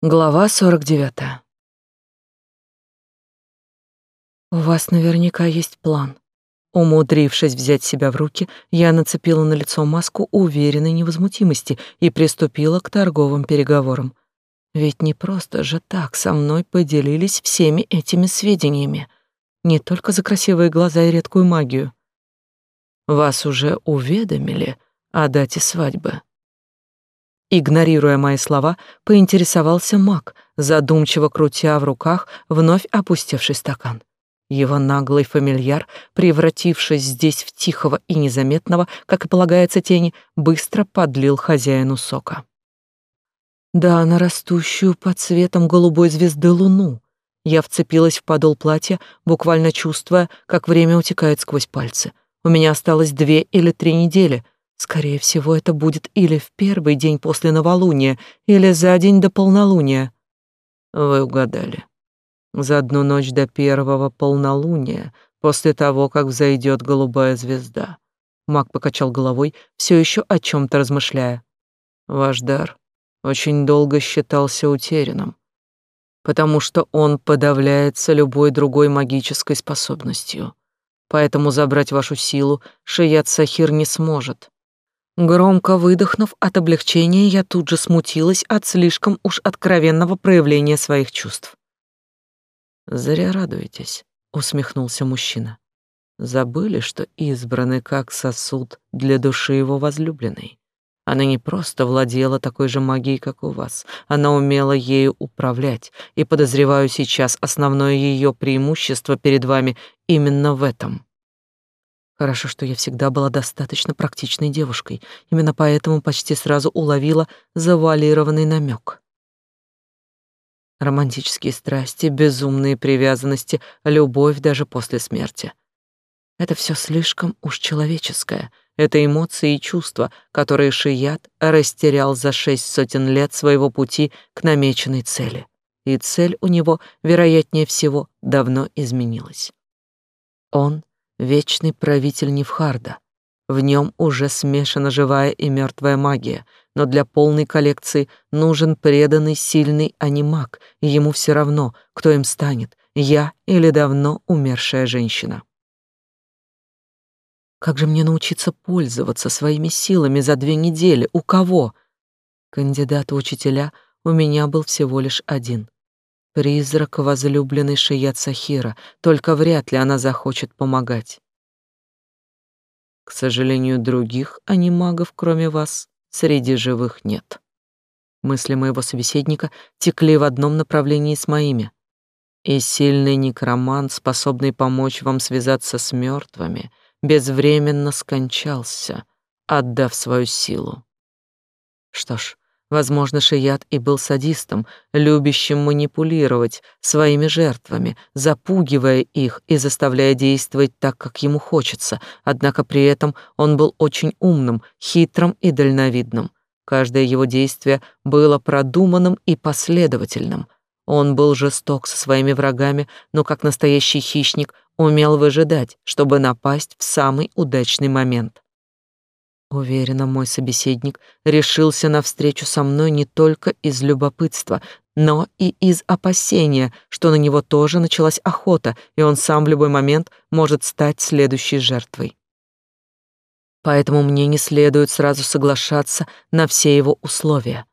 Глава 49. У вас наверняка есть план. Умудрившись взять себя в руки, я нацепила на лицо маску уверенной невозмутимости и приступила к торговым переговорам. Ведь не просто же так со мной поделились всеми этими сведениями. Не только за красивые глаза и редкую магию. Вас уже уведомили о дате свадьбы. Игнорируя мои слова, поинтересовался маг, задумчиво крутя в руках вновь опустевший стакан. Его наглый фамильяр, превратившись здесь в тихого и незаметного, как и полагается тени, быстро подлил хозяину сока. Да, на растущую под цветом голубой звезды луну. Я вцепилась в подол платья, буквально чувствуя, как время утекает сквозь пальцы. У меня осталось две или три недели — Скорее всего, это будет или в первый день после новолуния, или за день до полнолуния. Вы угадали. За одну ночь до первого полнолуния, после того, как взойдет голубая звезда. Маг покачал головой, все еще о чем то размышляя. Ваш дар очень долго считался утерянным, потому что он подавляется любой другой магической способностью. Поэтому забрать вашу силу Шият Сахир не сможет. Громко выдохнув от облегчения, я тут же смутилась от слишком уж откровенного проявления своих чувств. «Зря радуетесь», — усмехнулся мужчина. «Забыли, что избраны как сосуд для души его возлюбленной. Она не просто владела такой же магией, как у вас. Она умела ею управлять, и, подозреваю сейчас, основное ее преимущество перед вами именно в этом». Хорошо, что я всегда была достаточно практичной девушкой. Именно поэтому почти сразу уловила завуалированный намек. Романтические страсти, безумные привязанности, любовь даже после смерти. Это все слишком уж человеческое. Это эмоции и чувства, которые Шият растерял за шесть сотен лет своего пути к намеченной цели. И цель у него, вероятнее всего, давно изменилась. Он вечный правитель Невхарда. В нем уже смешана живая и мертвая магия, но для полной коллекции нужен преданный, сильный анимак, и ему все равно, кто им станет, я или давно умершая женщина. Как же мне научиться пользоваться своими силами за две недели? У кого? Кандидата учителя у меня был всего лишь один. Призрак возлюбленный Шият Сахира, только вряд ли она захочет помогать. К сожалению, других анимагов, кроме вас, среди живых нет. Мысли моего собеседника текли в одном направлении с моими. И сильный некромант, способный помочь вам связаться с мертвыми, безвременно скончался, отдав свою силу. Что ж, Возможно, Шият и был садистом, любящим манипулировать своими жертвами, запугивая их и заставляя действовать так, как ему хочется, однако при этом он был очень умным, хитрым и дальновидным. Каждое его действие было продуманным и последовательным. Он был жесток со своими врагами, но как настоящий хищник умел выжидать, чтобы напасть в самый удачный момент. Уверена, мой собеседник решился на встречу со мной не только из любопытства, но и из опасения, что на него тоже началась охота, и он сам в любой момент может стать следующей жертвой. Поэтому мне не следует сразу соглашаться на все его условия.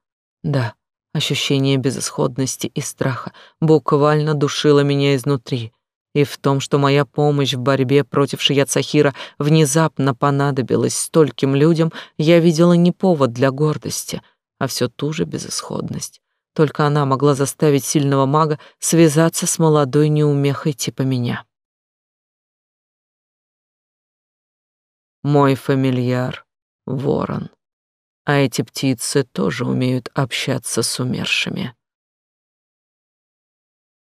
Да, ощущение безысходности и страха буквально душило меня изнутри, и в том, что моя помощь в борьбе против Шият Сахира внезапно понадобилась стольким людям, я видела не повод для гордости, а все ту же безысходность. Только она могла заставить сильного мага связаться с молодой неумехой типа меня. Мой фамильяр — ворон, а эти птицы тоже умеют общаться с умершими.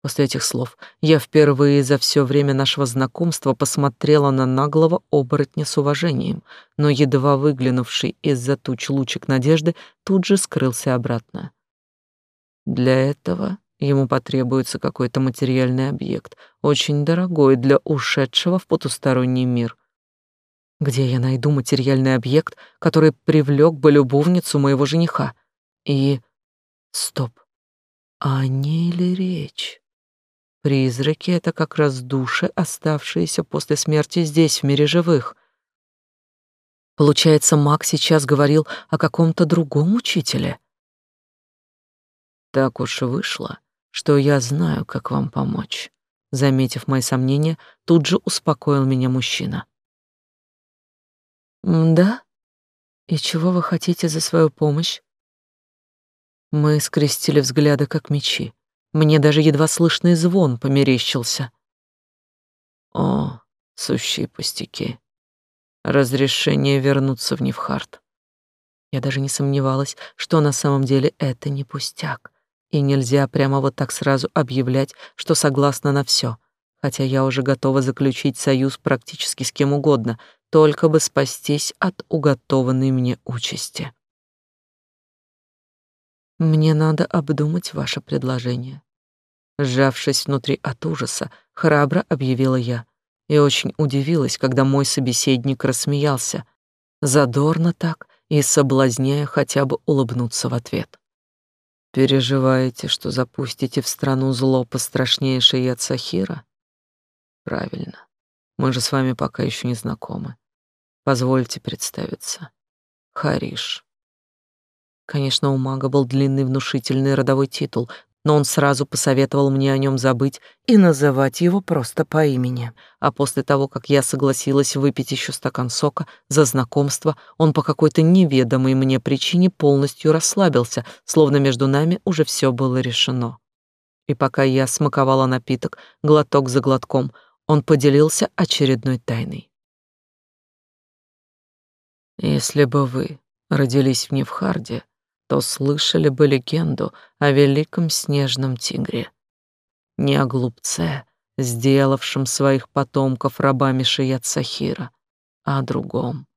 После этих слов я впервые за все время нашего знакомства посмотрела на наглого оборотня с уважением, но едва выглянувший из-за туч лучик надежды тут же скрылся обратно. Для этого ему потребуется какой-то материальный объект, очень дорогой для ушедшего в потусторонний мир. Где я найду материальный объект, который привлек бы любовницу моего жениха? И... Стоп. О ней ли речь? Призраки — это как раз души, оставшиеся после смерти здесь, в мире живых. Получается, маг сейчас говорил о каком-то другом учителе? Так уж и вышло, что я знаю, как вам помочь. Заметив мои сомнения, тут же успокоил меня мужчина. «Да? И чего вы хотите за свою помощь?» Мы скрестили взгляды, как мечи. Мне даже едва слышный звон померещился. О, сущие пустяки. Разрешение вернуться в Невхарт. Я даже не сомневалась, что на самом деле это не пустяк. И нельзя прямо вот так сразу объявлять, что согласна на все, хотя я уже готова заключить союз практически с кем угодно, только бы спастись от уготованной мне участи. Мне надо обдумать ваше предложение. Сжавшись внутри от ужаса, храбро объявила я и очень удивилась, когда мой собеседник рассмеялся, задорно так и соблазняя хотя бы улыбнуться в ответ. Переживаете, что запустите в страну зло пострашнее Шият Сахира? Правильно. Мы же с вами пока еще не знакомы. Позвольте представиться. Хариш. Конечно, у мага был длинный внушительный родовой титул, но он сразу посоветовал мне о нем забыть и называть его просто по имени. А после того, как я согласилась выпить еще стакан сока за знакомство, он по какой-то неведомой мне причине полностью расслабился, словно между нами уже все было решено. И пока я смаковала напиток глоток за глотком, он поделился очередной тайной. «Если бы вы родились в Невхарде, то слышали бы легенду о великом снежном тигре. Не о глупце, сделавшем своих потомков рабами Шият Сахира, а о другом,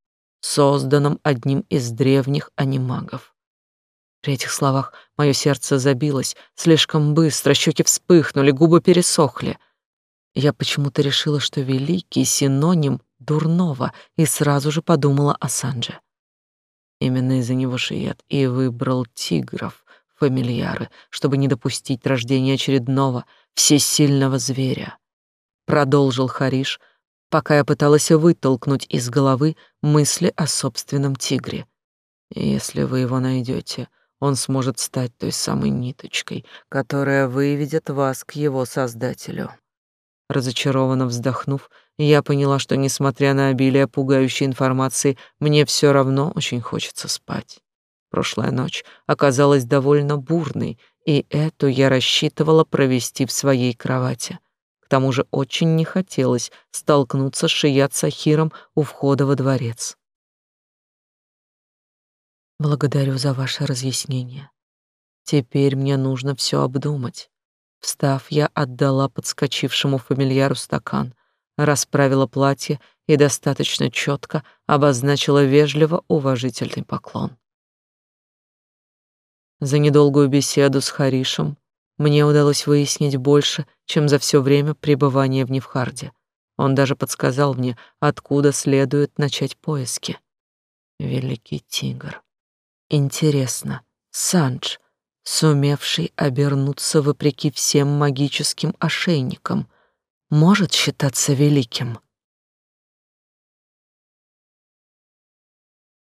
созданном одним из древних анимагов. При этих словах мое сердце забилось слишком быстро, щеки вспыхнули, губы пересохли. Я почему-то решила, что великий синоним дурного, и сразу же подумала о Санже. Именно из-за него Шиет и выбрал тигров, фамильяры, чтобы не допустить рождения очередного всесильного зверя. Продолжил Хариш, пока я пыталась вытолкнуть из головы мысли о собственном тигре. Если вы его найдете, он сможет стать той самой ниточкой, которая выведет вас к его создателю. Разочарованно вздохнув, я поняла, что, несмотря на обилие пугающей информации, мне все равно очень хочется спать. Прошлая ночь оказалась довольно бурной, и эту я рассчитывала провести в своей кровати. К тому же очень не хотелось столкнуться с Шият Сахиром у входа во дворец. Благодарю за ваше разъяснение. Теперь мне нужно все обдумать. Встав, я отдала подскочившему фамильяру стакан, расправила платье и достаточно четко обозначила вежливо уважительный поклон. За недолгую беседу с Харишем мне удалось выяснить больше, чем за все время пребывания в Невхарде. Он даже подсказал мне, откуда следует начать поиски. Великий тигр. Интересно, Сандж сумевший обернуться вопреки всем магическим ошейникам, может считаться великим.